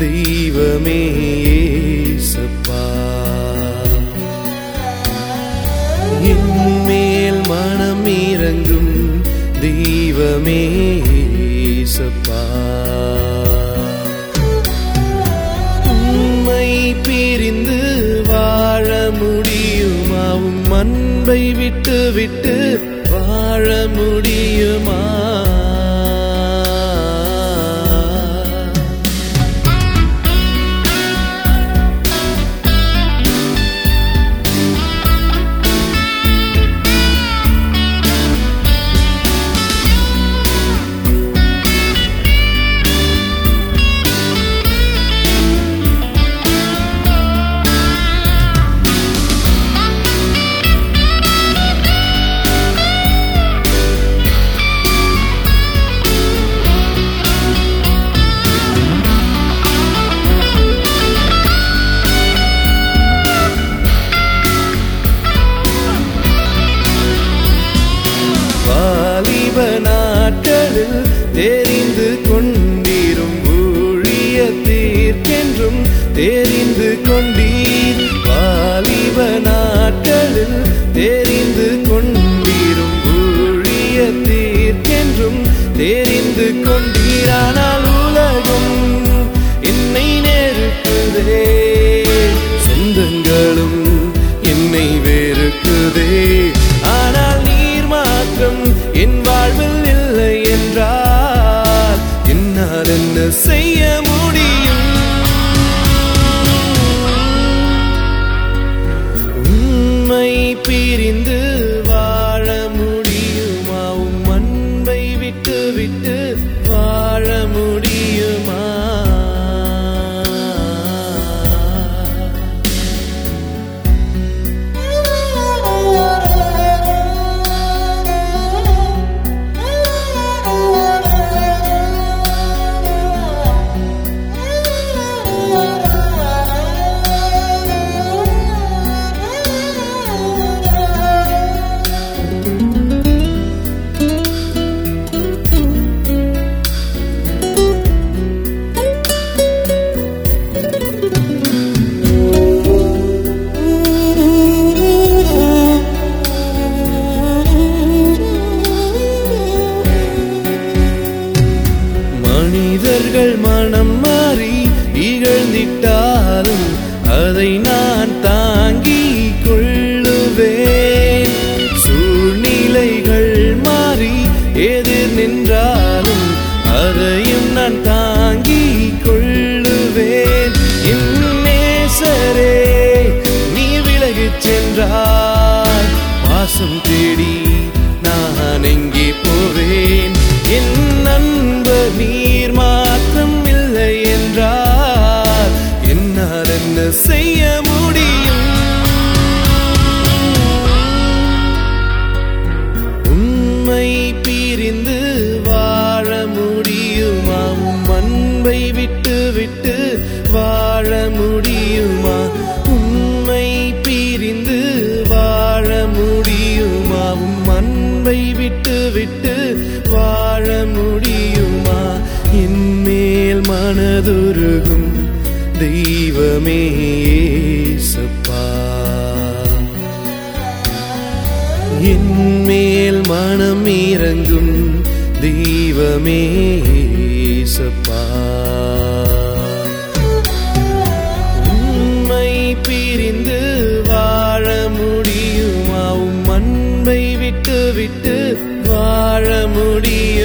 தெய்வமே ஏசப்பா. என்மேல் மனம் இறங்கும் தெய்வமே ஏசப்பா. உம்மை பிரிந்து வாழ முடியுமா? உம் அன்பை விட்டு விட்டு வாழ முடியுமா? நாட்களில் தெரிந்து கொண்டீரும் ஊழிய தீர்க்கென்றும் தெரிந்து கொண்டீர். வாலிப நாட்களில் தெரிந்து கொண்டீரும் ஊழிய தீர்க்கென்றும் தெரிந்து கொண்டீரானால் உலகம் என்னை நெருக்குதே அதை நான் மனதுருகும் தெய்வமே ஏசப்பா. என்மேல் மனம் இறங்கும் தெய்வமே ஏசப்பா. உம்மை பிரிந்து வாழ முடியுமா? உம் அன்பை விட்டு விட்டு வாழ முடியும்.